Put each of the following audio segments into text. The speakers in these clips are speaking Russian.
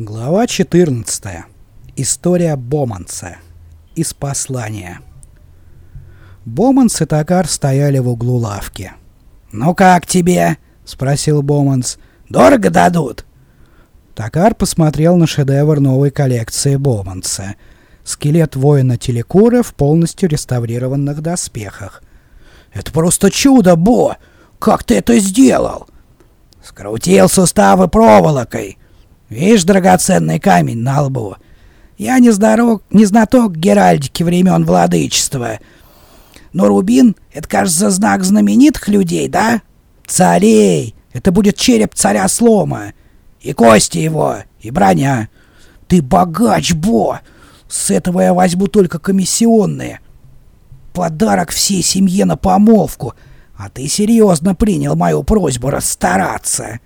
Глава 14. История Боманса. Из послания. Боманс и Токар стояли в углу лавки. «Ну как тебе?» — спросил Боманс. «Дорого дадут?» Токар посмотрел на шедевр новой коллекции Боманса. Скелет воина Телекура в полностью реставрированных доспехах. «Это просто чудо, Бо! Как ты это сделал?» «Скрутил суставы проволокой. Видишь драгоценный камень на лбу? Я не, здоров, не знаток геральдики времен владычества. Но рубин — это, кажется, знак знаменитых людей, да? Царей! Это будет череп царя слома. И кости его, и броня. Ты богач, Бо! С этого я возьму только комиссионные. Подарок всей семье на помолвку. А ты серьезно принял мою просьбу расстараться.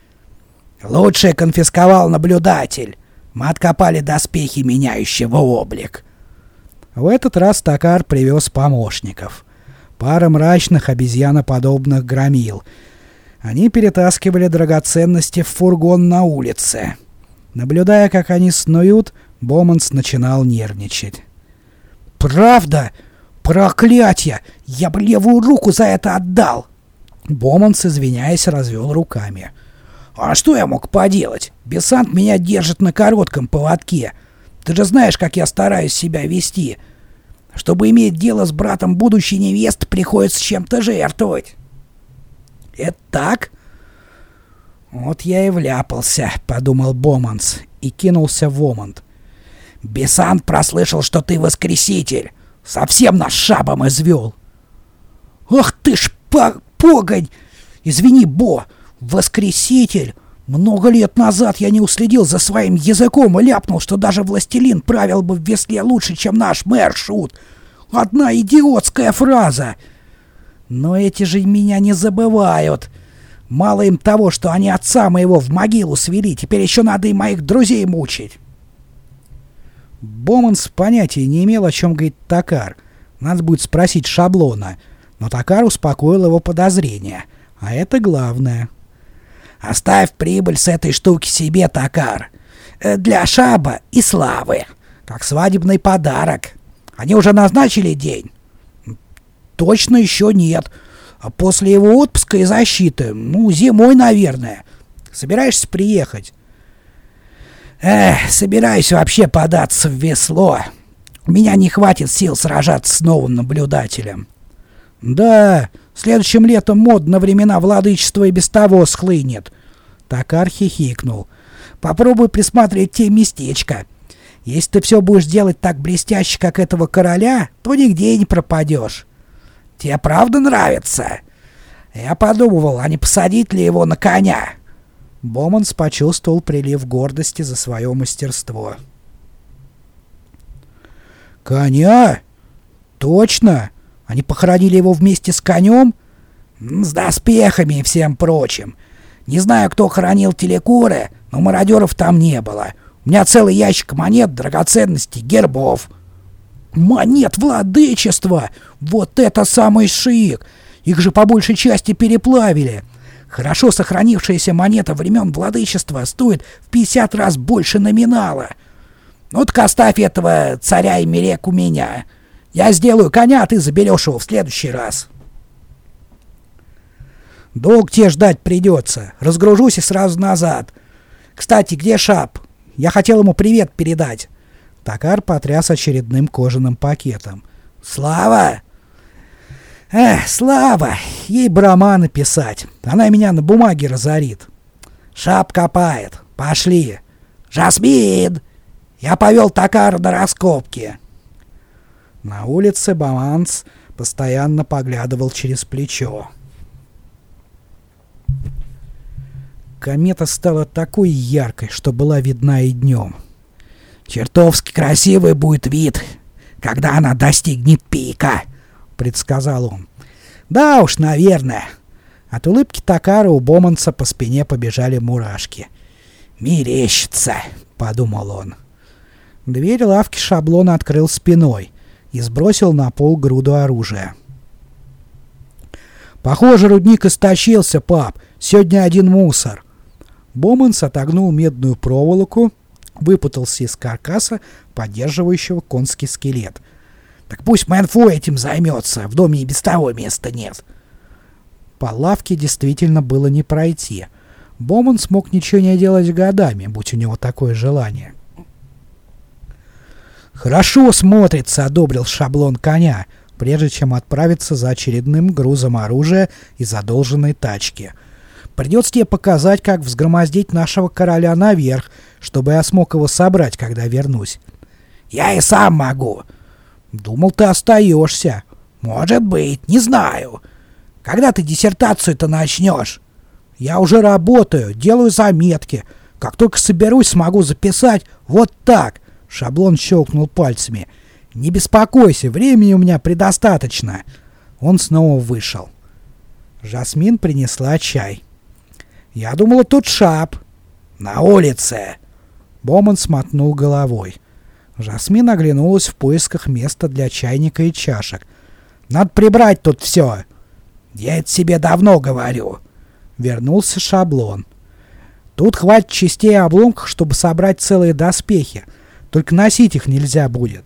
Лучшее конфисковал наблюдатель. Мы откопали доспехи меняющего облик. В этот раз Токар привез помощников. Пара мрачных обезьяноподобных громил. Они перетаскивали драгоценности в фургон на улице. Наблюдая, как они снуют, Боманс начинал нервничать. «Правда? Проклятье! Я бы левую руку за это отдал!» Боманс, извиняясь, развел руками. А что я мог поделать? Бесант меня держит на коротком поводке. Ты же знаешь, как я стараюсь себя вести. Чтобы иметь дело с братом будущей невесты, приходится чем-то жертвовать. Это так? Вот я и вляпался, подумал Боманс и кинулся в омонт. Бесант прослышал, что ты воскреситель. Совсем нас шабом извел. Ах ты ж по погонь! Извини, Бо, Воскреситель! Много лет назад я не уследил за своим языком и ляпнул, что даже властелин правил бы в весле лучше, чем наш мэр Шут. Одна идиотская фраза. Но эти же меня не забывают. Мало им того, что они отца моего в могилу свели, теперь еще надо и моих друзей мучить. Боманс понятия не имел, о чем говорит Токар. Надо будет спросить шаблона. Но Токар успокоил его подозрения. А это главное. Оставь прибыль с этой штуки себе, Токар. Э, для Шаба и Славы. Как свадебный подарок. Они уже назначили день? Точно еще нет. А после его отпуска и защиты, ну, зимой, наверное. Собираешься приехать? Эх, собираюсь вообще податься в весло. У меня не хватит сил сражаться с новым наблюдателем. Да, следующим летом мод на времена владычества и без того схлынет. Токар хихикнул. Попробуй присматривать те местечко. Если ты все будешь делать так блестяще, как этого короля, то нигде не пропадешь. Тебе правда нравится? Я подумывал, а не посадить ли его на коня? Боманс почувствовал прилив гордости за свое мастерство. «Коня? Точно? Они похоронили его вместе с конем? С доспехами и всем прочим. Не знаю, кто хоронил телекуры, но мародеров там не было. У меня целый ящик монет, драгоценностей, гербов. Монет владычества! Вот это самый шик! Их же по большей части переплавили. Хорошо сохранившаяся монета времен владычества стоит в 50 раз больше номинала. Вот-ка ну оставь этого царя и мерек у меня. Я сделаю коня, а ты заберешь его в следующий раз. Долг тебе ждать придется. Разгружусь и сразу назад. Кстати, где Шап? Я хотел ему привет передать. Токар потряс очередным кожаным пакетом. Слава! Эх, Слава! Ей бы роман написать. Она меня на бумаге разорит. Шап копает. Пошли. Жасмин! Я повел Токара на раскопки. На улице Баманс постоянно поглядывал через плечо. Комета стала такой яркой, что была видна и днем. «Чертовски красивый будет вид, когда она достигнет пика», — предсказал он. «Да уж, наверное». От улыбки Такара у Боманса по спине побежали мурашки. «Мерещится», — подумал он. Дверь лавки шаблона открыл спиной и сбросил на пол груду оружия. «Похоже, рудник истощился, пап. Сегодня один мусор». Боманс отогнул медную проволоку выпутался из каркаса, поддерживающего конский скелет. «Так пусть Мэнфу этим займется, в доме и без того места нет». По лавке действительно было не пройти. Боман смог ничего не делать годами, будь у него такое желание. «Хорошо смотрится», — одобрил шаблон коня, прежде чем отправиться за очередным грузом оружия и задолженной тачки. «Придется тебе показать, как взгромоздить нашего короля наверх, чтобы я смог его собрать, когда вернусь». «Я и сам могу». «Думал, ты остаешься». «Может быть, не знаю». Когда ты диссертацию-то начнешь? Я уже работаю, делаю заметки. Как только соберусь, смогу записать вот так. Шаблон щелкнул пальцами. Не беспокойся, времени у меня предостаточно. Он снова вышел. Жасмин принесла чай. Я думала, тут шап. На улице. Боман смотнул головой. Жасмин оглянулась в поисках места для чайника и чашек. «Надо прибрать тут все!» Я это себе давно говорю. Вернулся шаблон. Тут хватит частей обломков, чтобы собрать целые доспехи. Только носить их нельзя будет.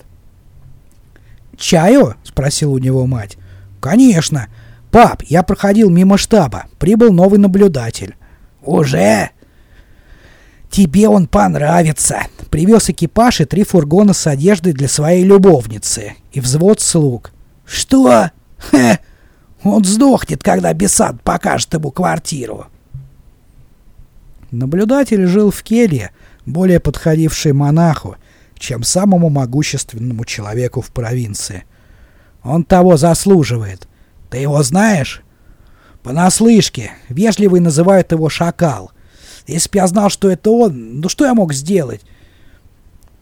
«Чаю?» — спросил у него мать. «Конечно. Пап, я проходил мимо штаба. Прибыл новый наблюдатель». «Уже?» «Тебе он понравится». Привез экипаж и три фургона с одеждой для своей любовницы. И взвод слуг. «Что? Хе!» Он сдохнет, когда Бесад покажет ему квартиру. Наблюдатель жил в келье, более подходившей монаху, чем самому могущественному человеку в провинции. Он того заслуживает. Ты его знаешь? Понаслышке. Вежливый называют его Шакал. Если б я знал, что это он, ну что я мог сделать?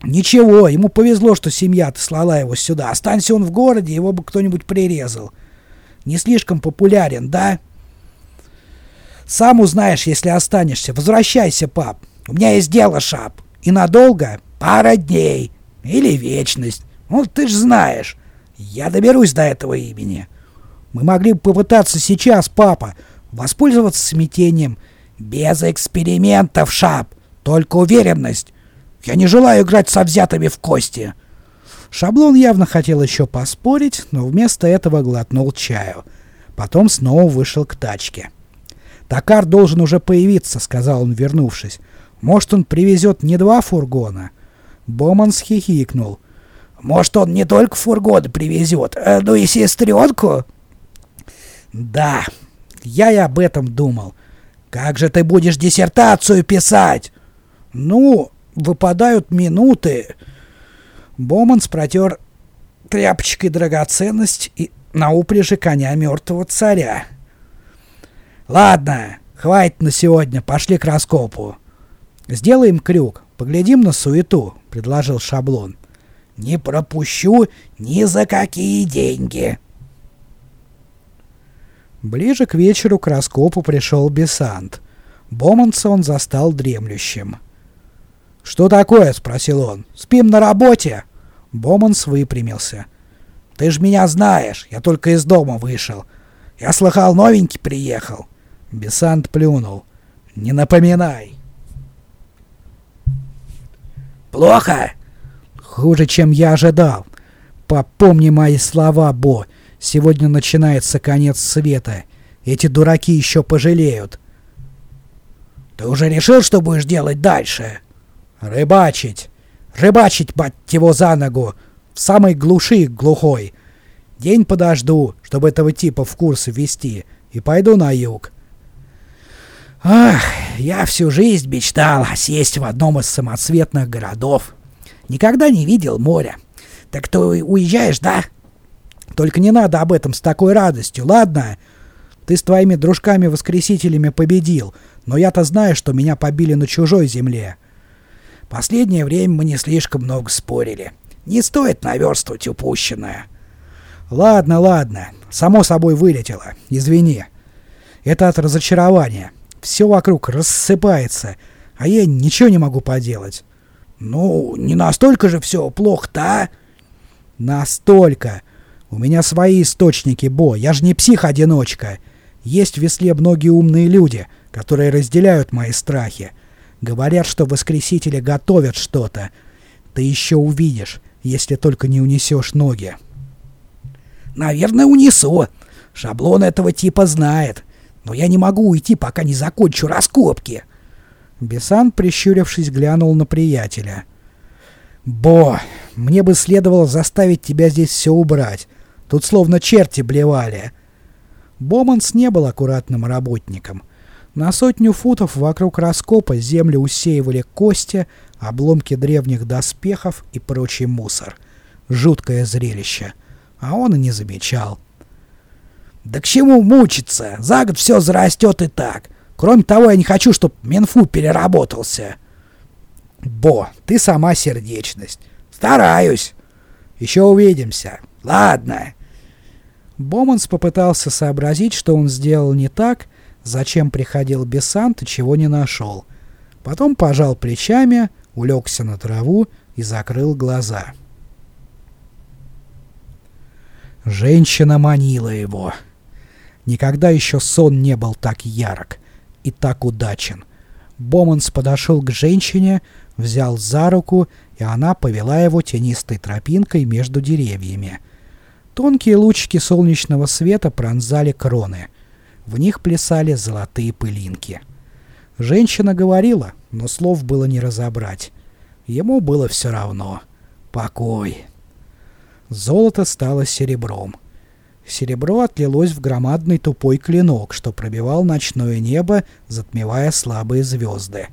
Ничего, ему повезло, что семья-то слала его сюда. Останься он в городе, его бы кто-нибудь прирезал не слишком популярен, да? Сам узнаешь, если останешься. Возвращайся, пап. У меня есть дело, Шап. И надолго? Пара дней. Или вечность. Ну, ты ж знаешь. Я доберусь до этого имени. Мы могли бы попытаться сейчас, папа, воспользоваться смятением. Без экспериментов, Шап. Только уверенность. Я не желаю играть со взятыми в кости. Шаблон явно хотел еще поспорить, но вместо этого глотнул чаю. Потом снова вышел к тачке. «Токар должен уже появиться», — сказал он, вернувшись. «Может, он привезет не два фургона?» Боман схихикнул. «Может, он не только фургоны привезет, э, но и сестренку?» «Да, я и об этом думал. Как же ты будешь диссертацию писать?» «Ну, выпадают минуты...» Боманс протер тряпочкой драгоценность и на упряжи коня мертвого царя. «Ладно, хватит на сегодня, пошли к раскопу. Сделаем крюк, поглядим на суету», — предложил Шаблон. «Не пропущу ни за какие деньги». Ближе к вечеру к раскопу пришел Бесант. Боманса он застал дремлющим. «Что такое?» — спросил он. «Спим на работе?» Боманс выпрямился. «Ты ж меня знаешь, я только из дома вышел. Я слыхал, новенький приехал». Бесант плюнул. «Не напоминай». «Плохо?» «Хуже, чем я ожидал. Попомни мои слова, Бо. Сегодня начинается конец света. Эти дураки еще пожалеют». «Ты уже решил, что будешь делать дальше?» Рыбачить! Рыбачить, мать его, за ногу! В самой глуши глухой! День подожду, чтобы этого типа в курс ввести, и пойду на юг. Ах, я всю жизнь мечтал сесть в одном из самоцветных городов. Никогда не видел моря. Так ты уезжаешь, да? Только не надо об этом с такой радостью, ладно? Ты с твоими дружками-воскресителями победил, но я-то знаю, что меня побили на чужой земле. Последнее время мы не слишком много спорили. Не стоит наверстывать упущенное. Ладно, ладно. Само собой вылетело. Извини. Это от разочарования. Все вокруг рассыпается, а я ничего не могу поделать. Ну, не настолько же все плохо-то, а? Настолько. У меня свои источники, Бо. Я же не псих-одиночка. Есть в Весле многие умные люди, которые разделяют мои страхи. Говорят, что воскресители готовят что-то. Ты еще увидишь, если только не унесешь ноги. Наверное, унесу. Шаблон этого типа знает. Но я не могу уйти, пока не закончу раскопки. Бесан, прищурившись, глянул на приятеля. «Бо, мне бы следовало заставить тебя здесь все убрать. Тут словно черти блевали». Боманс не был аккуратным работником. На сотню футов вокруг раскопа землю усеивали кости, обломки древних доспехов и прочий мусор. Жуткое зрелище. А он и не замечал. «Да к чему мучиться? За год все зарастет и так. Кроме того, я не хочу, чтобы Минфу переработался». «Бо, ты сама сердечность». «Стараюсь». «Еще увидимся». «Ладно». Боманс попытался сообразить, что он сделал не так, зачем приходил Бесант и чего не нашел. Потом пожал плечами, улегся на траву и закрыл глаза. Женщина манила его. Никогда еще сон не был так ярок и так удачен. Боманс подошел к женщине, взял за руку, и она повела его тенистой тропинкой между деревьями. Тонкие лучики солнечного света пронзали кроны. В них плясали золотые пылинки. Женщина говорила, но слов было не разобрать. Ему было все равно. Покой. Золото стало серебром. Серебро отлилось в громадный тупой клинок, что пробивал ночное небо, затмевая слабые звезды.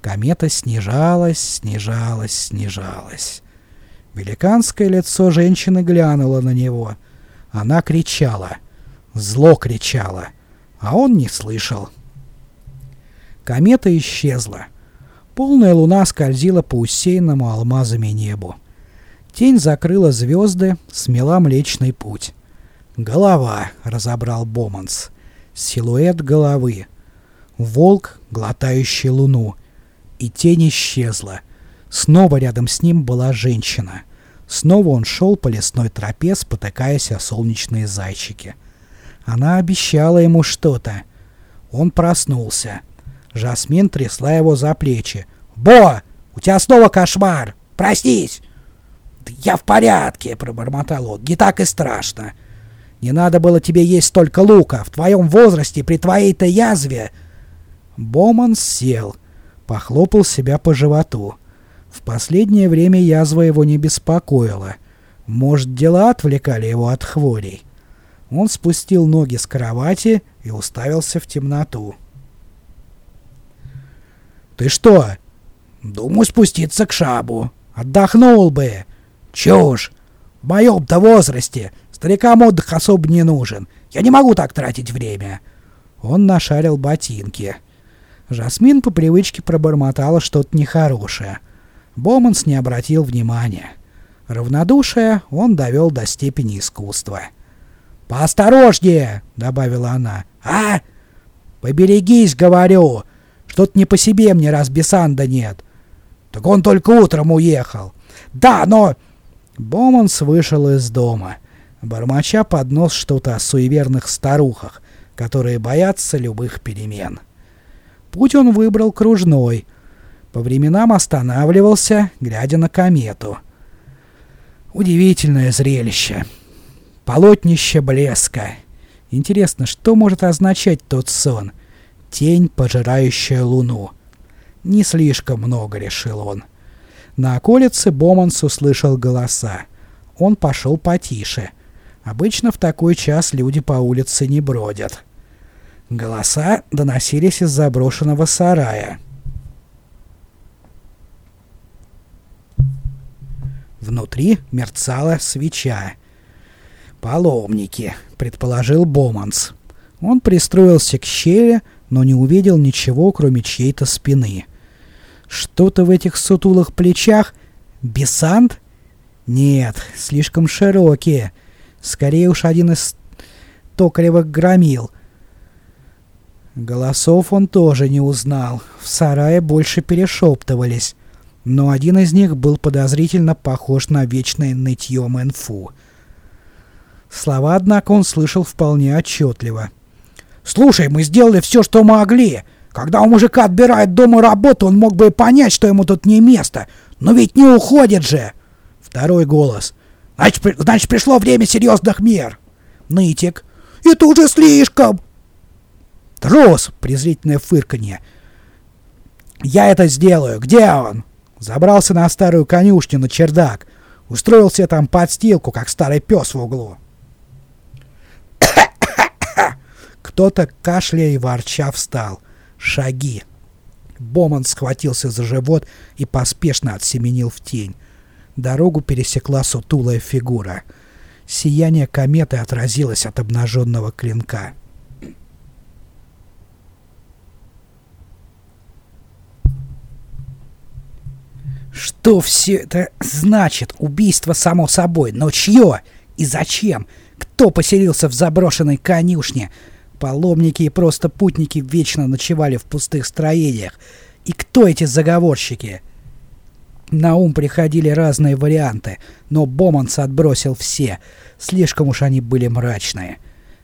Комета снижалась, снижалась, снижалась. Великанское лицо женщины глянуло на него. Она кричала. Зло кричала. А он не слышал. Комета исчезла. Полная луна скользила по усеянному алмазами небу. Тень закрыла звезды, смела Млечный Путь. «Голова», — разобрал Боманс. «Силуэт головы. Волк, глотающий луну. И тень исчезла. Снова рядом с ним была женщина. Снова он шел по лесной тропе, спотыкаясь о солнечные зайчики. Она обещала ему что-то. Он проснулся. Жасмин трясла его за плечи. «Бо! У тебя снова кошмар! Проснись!» «Я в порядке!» — пробормотал он. «Не так и страшно!» «Не надо было тебе есть столько лука! В твоем возрасте, при твоей-то язве!» Боман сел, похлопал себя по животу. В последнее время язва его не беспокоила. Может, дела отвлекали его от хворей. Он спустил ноги с кровати и уставился в темноту. «Ты что?» «Думаю спуститься к шабу». «Отдохнул бы!» «Чушь! В моем-то возрасте старикам отдых особо не нужен. Я не могу так тратить время». Он нашарил ботинки. Жасмин по привычке пробормотала что-то нехорошее. Боманс не обратил внимания. Равнодушие он довел до степени искусства. «Поосторожнее!» — добавила она. «А? Поберегись, говорю! Что-то не по себе мне, раз Бесанда нет!» «Так он только утром уехал!» «Да, но...» Боманс вышел из дома, бормоча под нос что-то о суеверных старухах, которые боятся любых перемен. Путь он выбрал кружной — по временам останавливался, глядя на комету. Удивительное зрелище. Полотнище блеска. Интересно, что может означать тот сон? Тень, пожирающая луну. Не слишком много, решил он. На околице Боманс услышал голоса. Он пошел потише. Обычно в такой час люди по улице не бродят. Голоса доносились из заброшенного сарая. Внутри мерцала свеча. «Паломники», — предположил Боманс. Он пристроился к щели, но не увидел ничего, кроме чьей-то спины. Что-то в этих сутулых плечах? Бесант? Нет, слишком широкие. Скорее уж один из токаревых громил. Голосов он тоже не узнал. В сарае больше перешептывались но один из них был подозрительно похож на вечное нытье Мэнфу. Слова, однако, он слышал вполне отчетливо. «Слушай, мы сделали все, что могли. Когда у мужика отбирают дома работу, он мог бы понять, что ему тут не место. Но ведь не уходит же. Второй голос. Значит, значит пришло время серьезных мер. Нытик. Это уже слишком. Трус! Презрительное фырканье. Я это сделаю. Где он? Забрался на старую конюшню на чердак. Устроился там подстилку, как старый пес в углу. Кто-то, кашляя и ворча, встал. Шаги. Боман схватился за живот и поспешно отсеменил в тень. Дорогу пересекла сутулая фигура. Сияние кометы отразилось от обнаженного клинка. Что все это значит? Убийство само собой. Но чье? И зачем? Кто поселился в заброшенной конюшне? Паломники и просто путники вечно ночевали в пустых строениях. И кто эти заговорщики? На ум приходили разные варианты, но Боманс отбросил все. Слишком уж они были мрачные.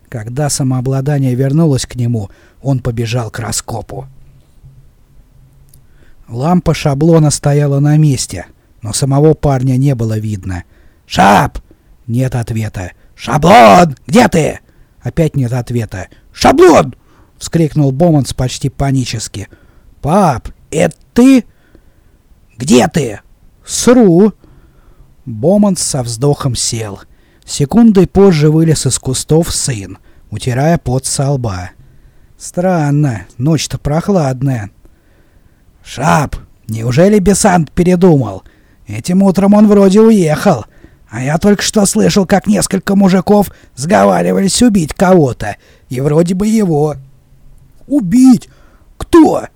Когда самообладание вернулось к нему, он побежал к раскопу. Лампа шаблона стояла на месте, но самого парня не было видно. «Шап!» Нет ответа. «Шаблон! Где ты?» Опять нет ответа. «Шаблон!» — вскрикнул Боманс почти панически. «Пап, это ты?» «Где ты?» «Сру!» Боманс со вздохом сел. Секундой позже вылез из кустов сын, утирая пот со лба. «Странно, ночь-то прохладная. «Шап, неужели Бесант передумал? Этим утром он вроде уехал. А я только что слышал, как несколько мужиков сговаривались убить кого-то. И вроде бы его». «Убить? Кто?»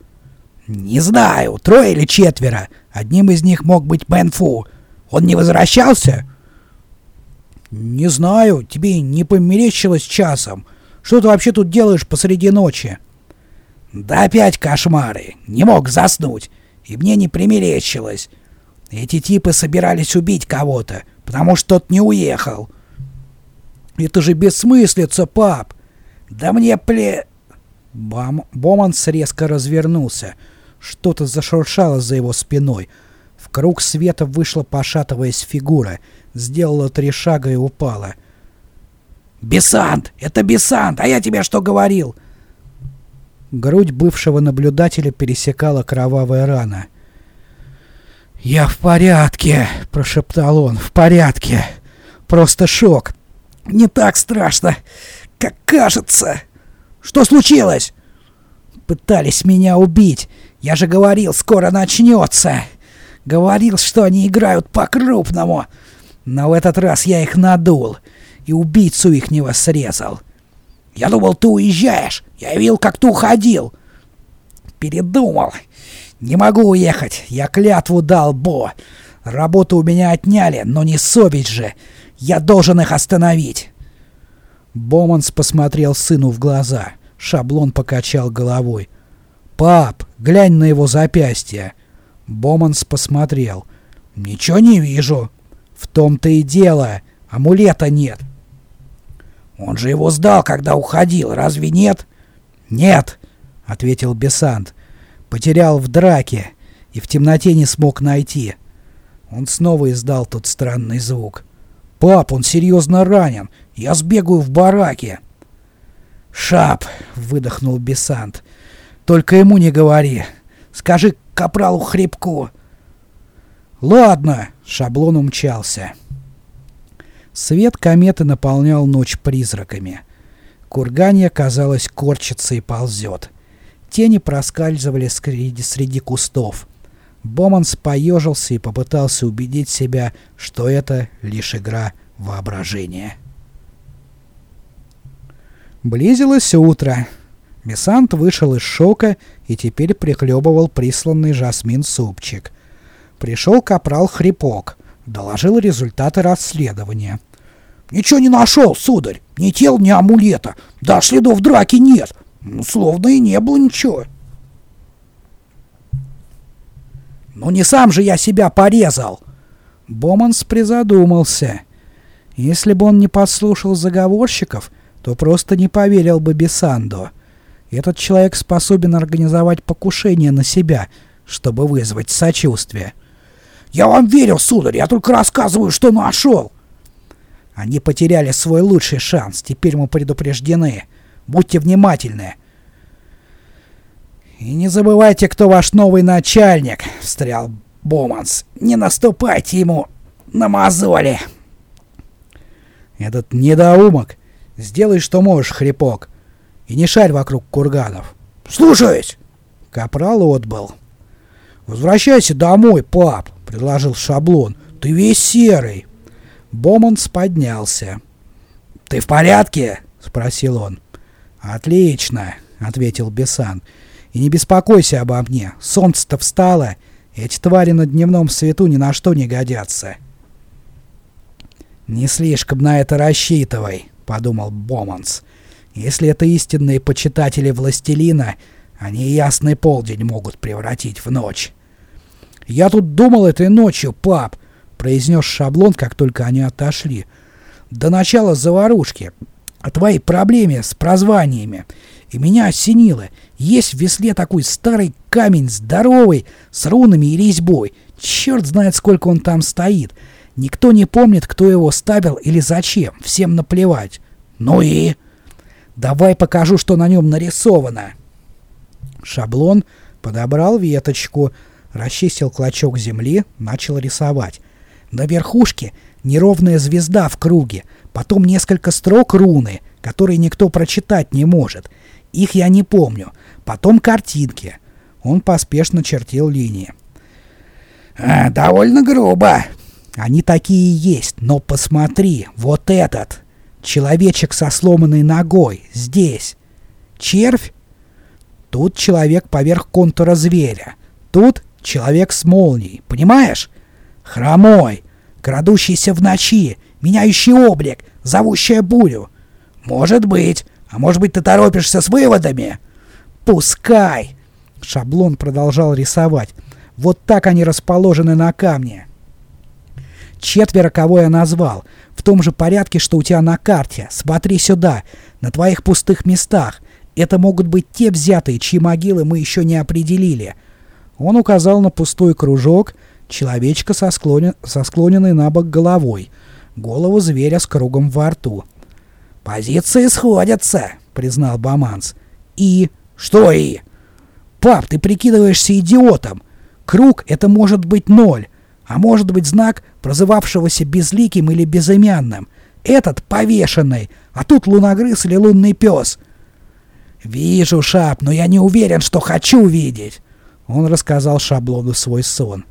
«Не знаю, трое или четверо. Одним из них мог быть Бенфу. Он не возвращался?» «Не знаю, тебе не померещилось часом. Что ты вообще тут делаешь посреди ночи?» Да опять кошмары. Не мог заснуть. И мне не примерещилось. Эти типы собирались убить кого-то, потому что тот не уехал. Это же бессмыслица, пап. Да мне пле... Бом... Боманс резко развернулся. Что-то зашуршало за его спиной. В круг света вышла, пошатываясь фигура. Сделала три шага и упала. «Бесант! Это Бесант! А я тебе что говорил?» Грудь бывшего наблюдателя пересекала кровавая рана. «Я в порядке!» — прошептал он. «В порядке! Просто шок! Не так страшно, как кажется!» «Что случилось?» «Пытались меня убить! Я же говорил, скоро начнется!» «Говорил, что они играют по-крупному!» Но в этот раз я их надул и убийцу ихнего срезал. Я думал, ты уезжаешь. Я видел, как ты уходил. Передумал. Не могу уехать. Я клятву дал, Бо. Работу у меня отняли, но не совесть же. Я должен их остановить. Боманс посмотрел сыну в глаза. Шаблон покачал головой. «Пап, глянь на его запястье!» Боманс посмотрел. «Ничего не вижу!» «В том-то и дело! Амулета нет!» Он же его сдал, когда уходил, разве нет? Нет, ответил Бесант. Потерял в драке и в темноте не смог найти. Он снова издал тот странный звук. «Пап, он серьезно ранен. Я сбегаю в бараке». «Шап!» — выдохнул Бесант. «Только ему не говори. Скажи капралу Хребку». «Ладно!» — шаблон умчался. Свет кометы наполнял ночь призраками. Курганье, казалось, корчится и ползет. Тени проскальзывали среди, среди кустов. Боманс поежился и попытался убедить себя, что это лишь игра воображения. Близилось утро. Месант вышел из шока и теперь прихлебывал присланный Жасмин супчик. Пришел капрал Хрипок, доложил результаты расследования. «Ничего не нашел, сударь. Ни тел, ни амулета. Да следов драки нет. Ну, словно и не было ничего». «Ну не сам же я себя порезал!» Боманс призадумался. Если бы он не подслушал заговорщиков, то просто не поверил бы Бесандо. Этот человек способен организовать покушение на себя, чтобы вызвать сочувствие. «Я вам верил, сударь, я только рассказываю, что нашел!» Они потеряли свой лучший шанс, теперь мы предупреждены. Будьте внимательны. «И не забывайте, кто ваш новый начальник», — встрял Боманс. «Не наступайте ему на мозоли!» «Этот недоумок! Сделай, что можешь, хрипок, и не шарь вокруг курганов!» «Слушаюсь!» Капрал отбыл. «Возвращайся домой, пап!» — предложил Шаблон. «Ты весь серый!» Боманс поднялся. «Ты в порядке?» — спросил он. «Отлично!» — ответил Бесан. «И не беспокойся обо мне. Солнце-то встало, эти твари на дневном свету ни на что не годятся». «Не слишком на это рассчитывай», — подумал Боманс. «Если это истинные почитатели Властелина, они ясный полдень могут превратить в ночь». «Я тут думал этой ночью, пап», — произнес шаблон, как только они отошли. «До начала заварушки. О твоей проблеме с прозваниями. И меня осенило. Есть в весле такой старый камень, здоровый, с рунами и резьбой. Черт знает, сколько он там стоит. Никто не помнит, кто его ставил или зачем. Всем наплевать. Ну и? Давай покажу, что на нем нарисовано. Шаблон подобрал веточку, расчистил клочок земли, начал рисовать. На верхушке неровная звезда в круге, потом несколько строк руны, которые никто прочитать не может. Их я не помню. Потом картинки. Он поспешно чертил линии. «А, «Довольно грубо», они такие есть, но посмотри, вот этот. Человечек со сломанной ногой, здесь. Червь? Тут человек поверх контура зверя. Тут человек с молнией, понимаешь? Хромой, крадущийся в ночи, меняющий облик, зовущая бурю. Может быть. А может быть ты торопишься с выводами? Пускай. Шаблон продолжал рисовать. Вот так они расположены на камне. Четверо, кого я назвал. В том же порядке, что у тебя на карте. Смотри сюда, на твоих пустых местах. Это могут быть те взятые, чьи могилы мы еще не определили. Он указал на пустой кружок, человечка со, склонен... со склоненной на бок головой, голову зверя с кругом во рту. «Позиции сходятся», — признал Баманс. «И?» «Что «и»?» «Пап, ты прикидываешься идиотом. Круг — это может быть ноль а может быть знак прозывавшегося безликим или безымянным. Этот повешенный, а тут луногрыз или лунный пес. «Вижу, Шап, но я не уверен, что хочу видеть!» Он рассказал шаблону свой сон.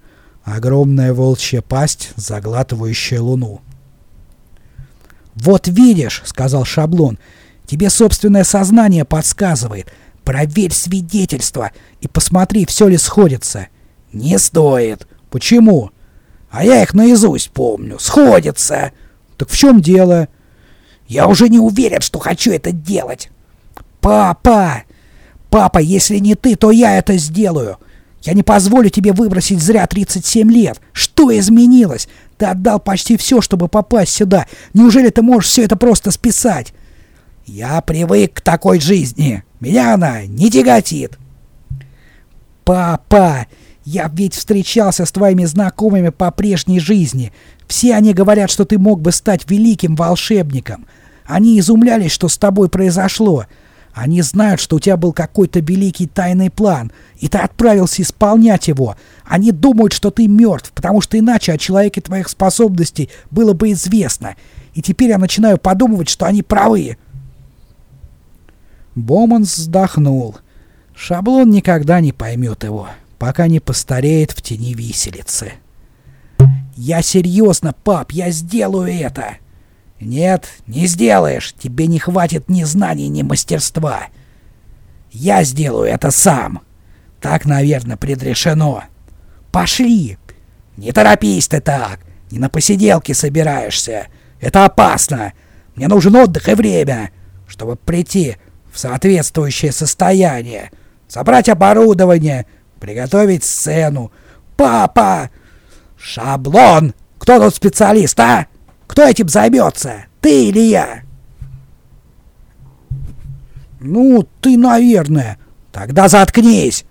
Огромная волчья пасть, заглатывающая луну. «Вот видишь», — сказал шаблон, — «тебе собственное сознание подсказывает. Проверь свидетельство и посмотри, все ли сходится». «Не стоит». «Почему?» А я их наизусть помню. Сходятся. Так в чем дело? Я уже не уверен, что хочу это делать. Папа! Папа, если не ты, то я это сделаю. Я не позволю тебе выбросить зря 37 лет. Что изменилось? Ты отдал почти все, чтобы попасть сюда. Неужели ты можешь все это просто списать? Я привык к такой жизни. Меня она не тяготит. Папа, я ведь встречался с твоими знакомыми по прежней жизни. Все они говорят, что ты мог бы стать великим волшебником. Они изумлялись, что с тобой произошло. Они знают, что у тебя был какой-то великий тайный план, и ты отправился исполнять его. Они думают, что ты мертв, потому что иначе о человеке твоих способностей было бы известно. И теперь я начинаю подумывать, что они правы. Боманс вздохнул. Шаблон никогда не поймет его пока не постареет в тени виселицы. «Я серьезно, пап, я сделаю это!» «Нет, не сделаешь, тебе не хватит ни знаний, ни мастерства. Я сделаю это сам. Так, наверное, предрешено. Пошли! Не торопись ты так, не на посиделке собираешься. Это опасно. Мне нужен отдых и время, чтобы прийти в соответствующее состояние, собрать оборудование, Приготовить сцену. Папа! Шаблон! Кто тут специалист, а? Кто этим займется? Ты или я? Ну, ты, наверное. Тогда заткнись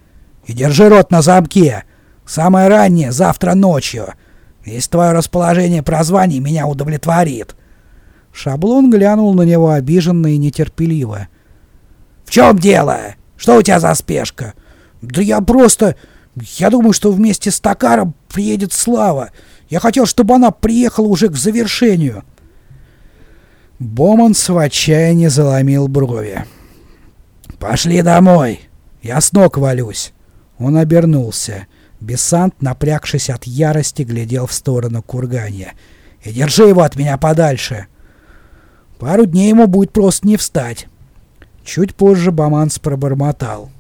и держи рот на замке. Самое раннее завтра ночью. Если твое расположение прозваний меня удовлетворит. Шаблон глянул на него обиженно и нетерпеливо. «В чем дело? Что у тебя за спешка?» «Да я просто... Я думаю, что вместе с Токаром приедет Слава. Я хотел, чтобы она приехала уже к завершению». Боманс в отчаянии заломил брови. «Пошли домой. Я с ног валюсь». Он обернулся. Бесант, напрягшись от ярости, глядел в сторону кургания. «И держи его от меня подальше!» Пару дней ему будет просто не встать. Чуть позже Баманс пробормотал.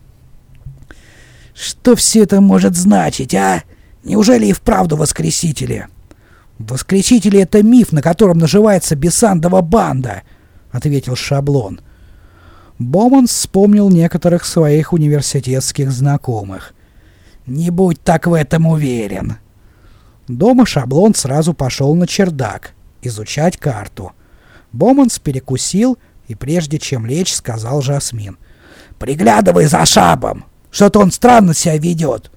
«Что все это может значить, а? Неужели и вправду воскресители?» «Воскресители — это миф, на котором наживается Бесандова банда», — ответил Шаблон. Боманс вспомнил некоторых своих университетских знакомых. «Не будь так в этом уверен». Дома Шаблон сразу пошел на чердак, изучать карту. Боманс перекусил и прежде чем лечь, сказал Жасмин. «Приглядывай за Шабом! Что-то он странно себя ведет».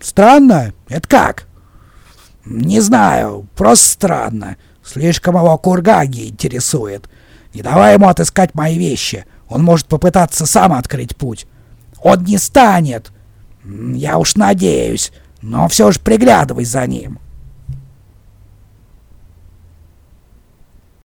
«Странно? Это как?» «Не знаю, просто странно. Слишком его Кургаги интересует. Не давай ему отыскать мои вещи. Он может попытаться сам открыть путь. Он не станет. Я уж надеюсь, но все же приглядывай за ним».